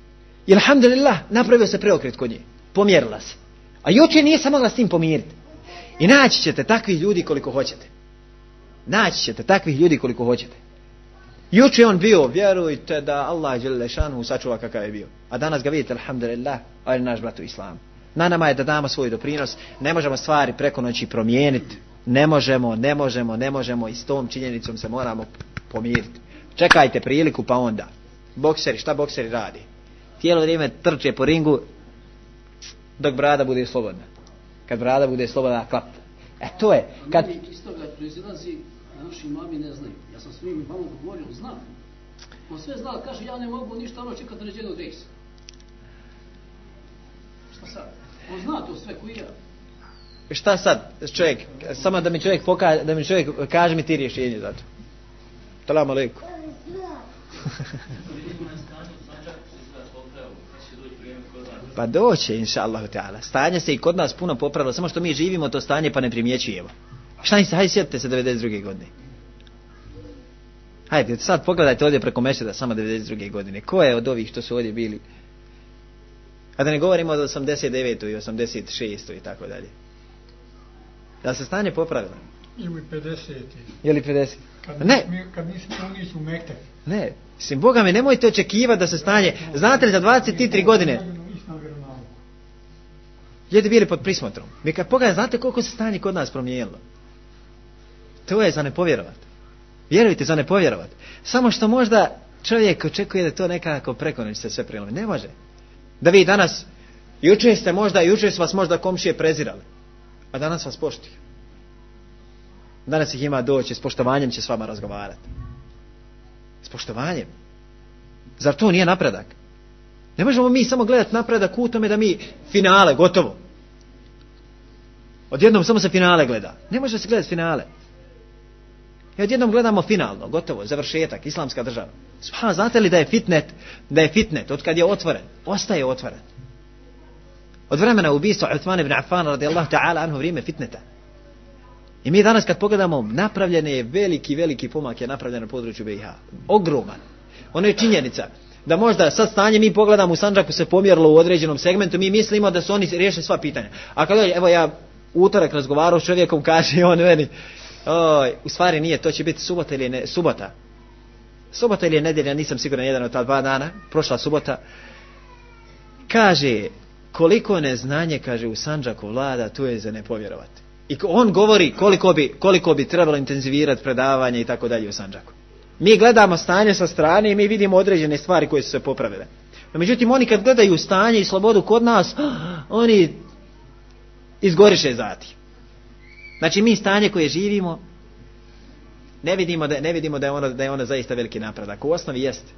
I alhamdulillah napravio se preokret kod nje. Pomjerila se. A juče nije samo s tim pomiriti. I naći ćete takvih ljudi koliko hoćete. Naći ćete takvih ljudi koliko hoćete. Juče on bio, vjerujte da Allah je šanu sačuva kakav je bio. A danas ga vidite, alhamdulillah, je naš brat u islamu. Na nama je da damo svoj doprinos. Ne možemo stvari preko noći promijeniti. Ne možemo, ne možemo, ne možemo i s tom činjenicom se moramo pomiriti. Čekajte priliku pa onda. Bokseri, šta bokseri radi? Tijelo vrijeme trče po ringu dok brada bude slobodna. Kad brada bude slobodna, klap. E to je. Kad... naši mami ne znaju. Ja sam svim mamom govorio, znam. On sve zna, kaže, ja ne mogu ništa ono čekati ređenog rejsa. Šta sad? On zna to sve koji ja. Šta sad, čovjek, samo da mi čovjek pokaže, da mi čovjek kaže mi ti rješenje za to. Salam alaikum. [laughs] Pa doće, inša Allahu ta'ala. Stanje se i kod nas puno popravilo, samo što mi živimo to stanje pa ne primjećujemo. Šta niste, hajde sjetite se 92. godine. Hajde, sad pogledajte ovdje preko mešeda samo 92. godine. Ko je od ovih što su ovdje bili? A da ne govorimo od 89. i 86. i tako dalje. Da se stanje popravilo? Ili 50. Ili 50. Kad ne. Kad nismo unići u Mekte. Ne. Mislim, Boga mi, nemojte očekivati da se stanje... Znate li, za 23 godine... Ljudi bili pod prismotrom. Mi kad pogledaj, znate koliko se stanje kod nas promijenilo? To je za ne povjerovat. Vjerujte, za ne povjerovat. Samo što možda čovjek očekuje da to nekako preko se sve prilomi. Ne može. Da vi danas, juče ste možda, juče su vas možda komšije prezirali, a danas vas poštuju. Danas ih ima doći, s poštovanjem će s vama razgovarati. S poštovanjem. Zar to nije napredak? Ne možemo mi samo gledati napredak u tome da mi finale, gotovo. Odjednom samo se finale gleda. Ne može se gledati finale. I odjednom gledamo finalno, gotovo, završetak, islamska država. Sva, znate li da je fitnet, da je fitnet, od kad je otvoren, ostaje otvoren. Od vremena ubijstva Uthman ibn Affan radijallahu ta'ala anhu vrijeme fitneta. I mi danas kad pogledamo, napravljen je veliki, veliki pomak je napravljen na području BiH. Ogroman. Ono je činjenica da možda sad stanje mi pogledamo u Sanđaku se pomjerilo u određenom segmentu, mi mislimo da su oni riješili sva pitanja. A kad evo ja utorak razgovarao s čovjekom, kaže on meni, oj, u stvari nije, to će biti subota ili ne, subota. Subota ili je nedjelja, nisam siguran jedan od ta dva dana, prošla subota. Kaže, koliko neznanje, kaže, u Sanđaku vlada, tu je za ne povjerovati. I on govori koliko bi, koliko bi trebalo intenzivirati predavanje i tako dalje u Sanđaku. Mi gledamo stanje sa strane i mi vidimo određene stvari koje su se popravile. No, međutim, oni kad gledaju stanje i slobodu kod nas, [gasps] oni izgoriše zati. Znači, mi stanje koje živimo, ne vidimo da, ne vidimo da je ono, da je ono zaista veliki napredak. U osnovi jeste.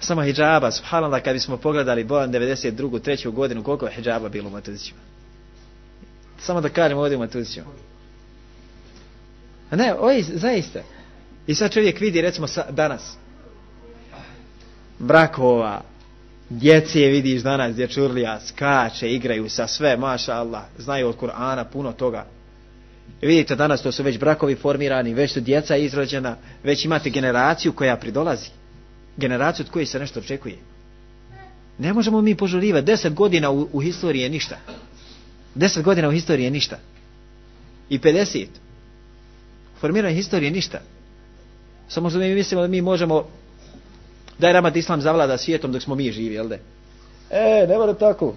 Samo hijjaba, subhanallah, kad bismo pogledali Bojan 92. treću godinu, koliko je hijjaba bilo u Matuzićima. Samo da kažem ovdje u Matuzićima. Ne, oj, zaista. I sad čovjek vidi, recimo sa, danas, brakova, djece vidiš danas, dječurlija, skače, igraju sa sve, maša Allah, znaju od Kur'ana puno toga. Vidite, danas to su već brakovi formirani, već su djeca izrođena, već imate generaciju koja pridolazi. Generaciju od koje se nešto očekuje. Ne možemo mi požurivati, deset godina u, u historiji je ništa. Deset godina u historiji je ništa. I 50 formiranje historije ništa. Samo što mi mislimo da mi možemo da je nama islam zavlada svijetom dok smo mi živi, jel de? E, ne mora tako.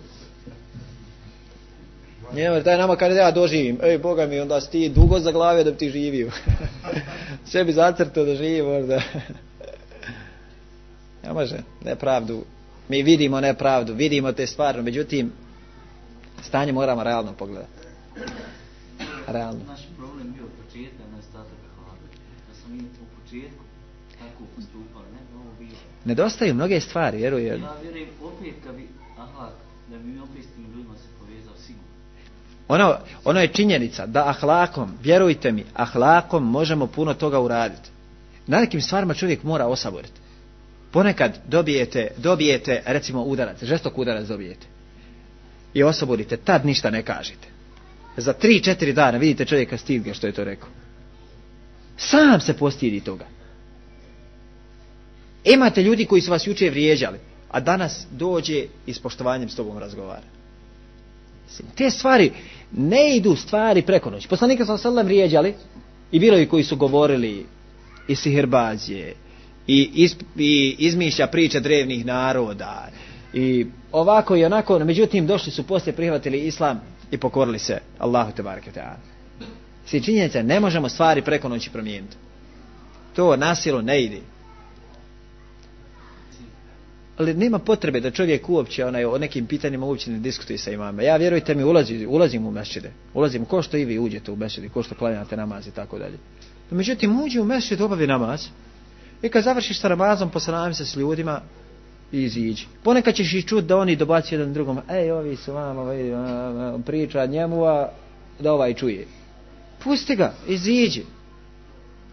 Ne mora, taj nama kada ja doživim, ej, Boga mi, onda si ti dugo za glave da bi ti živio. [laughs] Sve bi zacrtao da živi možda. [laughs] ne može, nepravdu. Mi vidimo nepravdu, vidimo te stvari, međutim, stanje moramo realno pogledati. Realno. Naš problem bio od početka nedostatak hlada. Da smo mi u početku tako postupali, ne ovo. Nedostaju mnoge stvari, vjerujem. Ja vjerujem opet bi ahlak, da bi mi opet s tim ljudima se povezao sigurno. Ono, ono je činjenica da ahlakom, vjerujte mi, ahlakom možemo puno toga uraditi. Na nekim stvarima čovjek mora osaboriti. Ponekad dobijete, dobijete recimo udarac, žestok udarac dobijete. I osaborite, tad ništa ne kažete. Za tri, četiri dana vidite čovjeka stidga što je to rekao. Sam se postidi toga. Imate ljudi koji su vas juče vrijeđali, a danas dođe i s poštovanjem s tobom razgovara. Te stvari ne idu stvari preko noći. Poslanika sa sallam vrijeđali i bilo i koji su govorili i sihirbazije i, iz, i izmišlja priče drevnih naroda i ovako i onako, međutim došli su poslije prihvatili islam i pokorili se Allahu te bareke ta'ala. Činjenica, ne možemo stvari preko noći promijeniti. To nasilo ne ide. Ali nema potrebe da čovjek uopće onaj, o nekim pitanjima uopće ne diskutuje sa imama. Ja vjerujte mi, ulazim, ulazim u mešćide. Ulazim ko što i vi uđete u mešćide, ko što klanjate namaz i tako dalje. No, međutim, uđi u mešćid, obavi namaz. I kad završiš sa namazom, posanavim se s ljudima i iziđi. Ponekad ćeš i čut da oni dobacuju jedan drugom, ej, ovi su vama, vidi, priča njemu, a da ovaj čuje. Pusti ga, iziđi.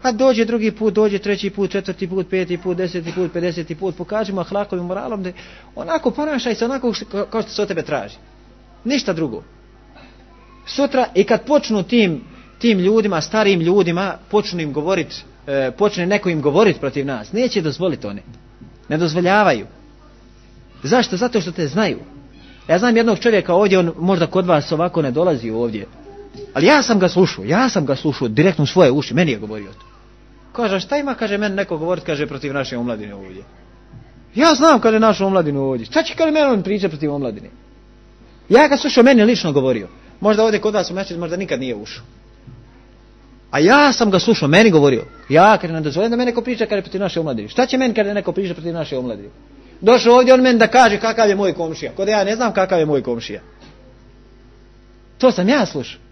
A dođe drugi put, dođe treći put, četvrti put, peti put, deseti put, pedeseti put, pokažimo ahlakovim moralom da onako ponašaj se onako kao što se od tebe traži. Ništa drugo. Sutra i kad počnu tim, tim ljudima, starim ljudima, počnu im govorit, e, počne neko im govorit protiv nas, neće dozvoliti oni. Ne dozvoljavaju. Zašto? Zato što te znaju. Ja znam jednog čovjeka ovdje, on možda kod vas ovako ne dolazi ovdje. Ali ja sam ga slušao, ja sam ga slušao direktno u svoje uši, meni je govorio to. Kaže, šta ima, kaže, meni neko govorit, kaže, protiv naše omladine ovdje. Ja znam, kaže, našu omladinu ovdje. Šta će, kaže, meni on priča protiv omladine? Ja ga slušao, meni lično govorio. Možda ovdje kod vas u možda nikad nije ušao. A ja sam ga slušao, meni govorio. Ja, kaže, ne dozvoljam da meni neko priča, kaže, protiv naše omladine. Šta će meni, kaže, neko priča protiv naše omladine? Došao ovdje on meni da kaže kakav je moj komšija. Kod ja ne znam kakav je moj komšija. To sam ja slušao.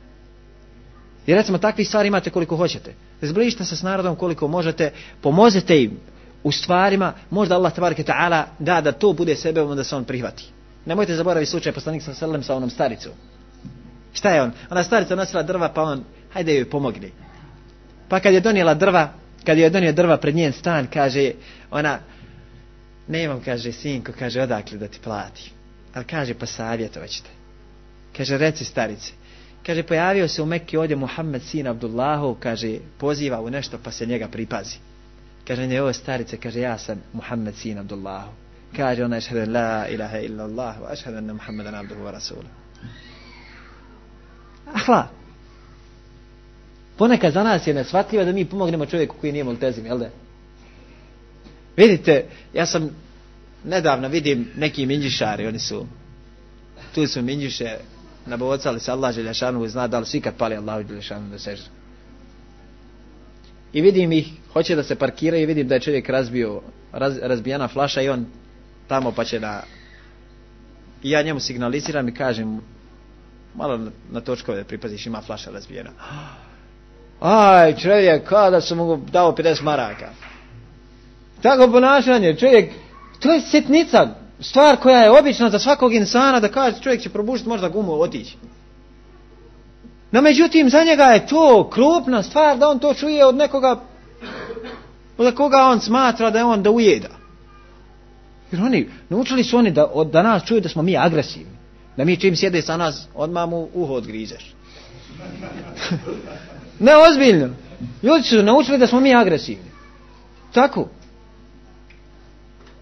I recimo takvi stvari imate koliko hoćete. Zbližite se s narodom koliko možete, pomozite im u stvarima, možda Allah tabaraka ta'ala da da to bude sebe da se on prihvati. Nemojte zaboraviti slučaj poslanik sa selem sa onom staricom. Šta je on? Ona starica nosila drva pa on, hajde joj pomogni. Pa kad je donijela drva, kad je donio drva pred njen stan, kaže ona, nemam, kaže, sinko, kaže, odakle da ti plati. Ali kaže, pa savjetovat ćete. Kaže, reci starice, Kaže, pojavio se u Mekki ovdje Muhammed sin Abdullahu, kaže, poziva u nešto pa se njega pripazi. Kaže, ne ovo starice, kaže, ja sam Muhammed sin Abdullahu. Kaže, ona je la ilaha illa Allah, wa ašhadu anna Muhammedan abduhu wa rasuluhu. Ahla. Ponekad za nas je nesvatljivo da mi pomognemo čovjeku koji nije multezim, jel da? Vidite, ja sam nedavno vidim neki minđišari, oni su, tu su minđiše nabocali se Allah Želešanu zna da li su ikad pali Allah Želešanu da sežu. I vidim ih, hoće da se parkiraju i vidim da je čovjek razbio, raz, razbijena flaša i on tamo pa će da i ja njemu signaliziram i kažem malo na točkove da pripaziš ima flaša razbijena. Aj, čovjek, kada sam mu dao 50 maraka. Tako ponašanje, čovjek, to je sitnica, stvar koja je obična za svakog insana da kaže čovjek će probušiti možda gumu otići. No međutim za njega je to krupna stvar da on to čuje od nekoga od koga on smatra da je on da ujeda. Jer oni, naučili su oni da od da nas čuju da smo mi agresivni. Da mi čim sjede sa nas, odmah mu uho odgrizeš. [laughs] ne, ozbiljno. Ljudi su naučili da smo mi agresivni. Tako.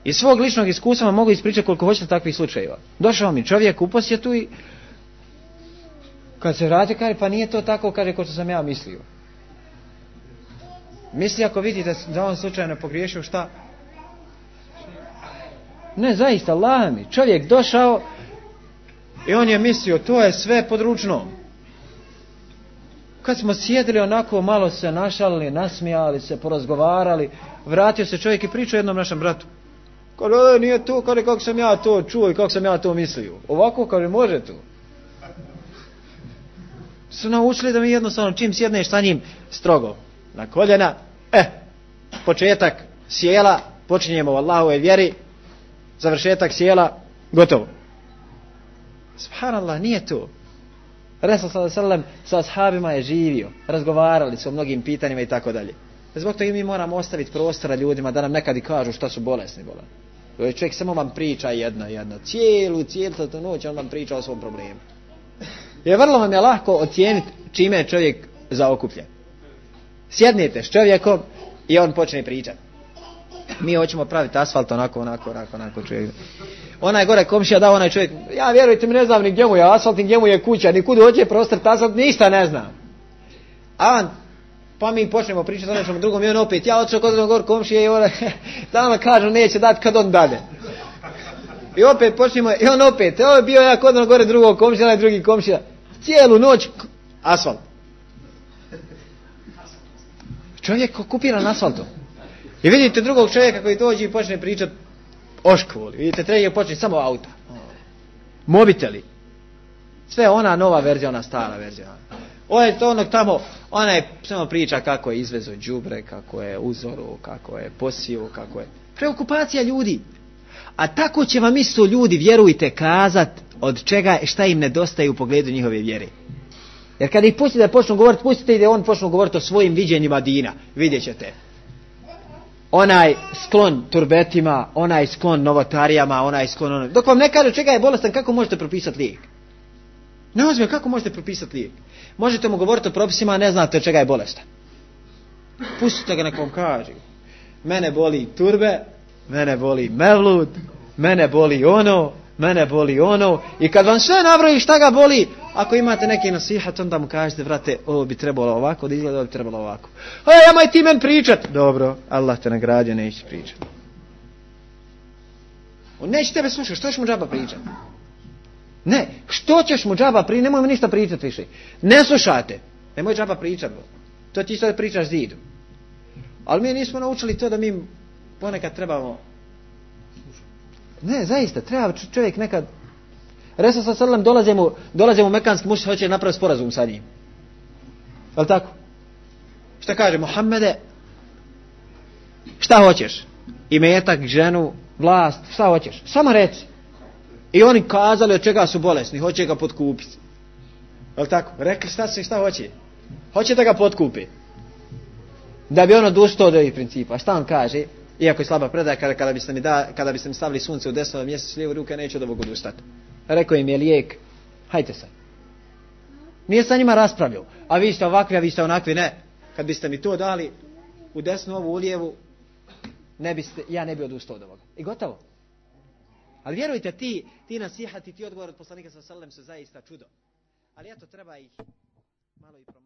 Iz svog ličnog iskustva mogu ispričati koliko hoćete takvih slučajeva. Došao mi čovjek u posjetu i kad se vrati, kaže, pa nije to tako, kaže, ko što sam ja mislio. Misli ako vidite da on slučajno pogriješio, šta? Ne, zaista, Allah mi. Čovjek došao i on je mislio, to je sve područno. Kad smo sjedili onako, malo se našalili, nasmijali se, porazgovarali, vratio se čovjek i pričao jednom našem bratu. Kaže, nije to, kaže, kako sam ja to čuo i kako sam ja to mislio. Ovako, kaže, može to. Su naučili da mi jednostavno čim sjedneš sa njim strogo na koljena, e, eh, početak sjela, počinjemo u Allahove vjeri, završetak sjela, gotovo. Subhanallah, nije to. Resul sallam sa ashabima je živio, razgovarali su o mnogim pitanjima i tako dalje. Zbog toga mi moramo ostaviti prostora ljudima da nam nekad i kažu šta su bolesni bolan. Čovjek samo vam priča jedno, jedno. Cijelu, cijelu tu noć on vam priča o svom problemu. Je vrlo vam je lahko ocijeniti čime je čovjek zaokupljen. Sjednite s čovjekom i on počne pričati. Mi hoćemo praviti asfalt onako, onako, onako, onako čovjek. Onaj gore komšija dao onaj čovjek, ja vjerujte mi ne znam ni gdje mu je asfalt, ni gdje mu je kuća, ni kudu hoće prostor asfalt, ništa ne znam. A on Pa mi počnemo pričati o nečemu drugom i on opet, ja otišao kod onog komšije i ona, [laughs] da ona kaže neće dati kad on dade. I opet počnemo, i on opet, ovo je bio ja kod onog gore drugog komšija, onaj drugi komšija, cijelu noć asfalt. Čovjek okupira na asfaltu. I vidite drugog čovjeka koji dođe i počne pričati o školi. Vidite, treći počne samo auta. Mobiteli. Sve ona nova verzija, ona stara verzija. Ovo je to onog tamo, ona je samo priča kako je izvezo džubre, kako je uzoru, kako je posiju, kako je... Preokupacija ljudi. A tako će vam isto ljudi, vjerujte, kazat od čega, šta im nedostaje u pogledu njihove vjere. Jer kada ih pustite da počnu govoriti, pustite i da on počnu govoriti o svojim viđenjima dina. Vidjet ćete. Onaj sklon turbetima, onaj sklon novotarijama, onaj sklon... Onaj... Dok vam ne kaže čega je bolestan, kako možete propisati lijek? Ne ozbiljno, kako možete propisati lijek? Možete mu govoriti o propisima, a ne znate čega je bolestan. Pustite ga nekom kaže. Mene boli turbe, mene boli mevlud, mene boli ono, mene boli ono. I kad vam sve nabroji šta ga boli, ako imate neki nasihat, onda mu kažete, vrate, ovo bi trebalo ovako, da izgleda ovo bi trebalo ovako. Ej, jamaj ti men pričat. Dobro, Allah te nagradio, neće pričat. On neće tebe slušati, što ćeš mu džaba pričat? Ne, što ćeš mu džaba pričati, nemoj mu ništa pričati više. Ne slušate, nemoj džaba pričati. To ti sad pričaš zidu. Ali mi nismo naučili to da mi ponekad trebamo... Ne, zaista, treba čovjek nekad... Resul sa sallam dolaze mu, dolaze mu mekanski muž hoće napraviti sporazum sa njim. Je li tako? Šta kaže, Mohamede, šta hoćeš? Imetak, ženu, vlast, šta hoćeš? Samo reci. I oni kazali od čega su bolesni, hoće ga potkupiti. Je li tako? Rekli šta se šta hoće? Hoće da ga potkupi. Da bi ono odustao od ovih principa. Šta on kaže? Iako je slaba predaja, kada, kada, biste mi da, kada biste mi stavili sunce u desno mjesecu s lijevu ruke, neću od ovog odustati. Rekao im je lijek, hajte sad. Nije sa njima raspravljao. A vi ste ovakvi, a vi ste onakvi. Ne. Kad biste mi to dali u desnu ovu, u lijevu, ne biste, ja ne bi odustao od ovoga. I gotovo. Ali vjerujte ti, ti nasihati, ti odgovor od poslanika sa sallam su zaista čudo. Ali eto, treba ih malo i promotriti.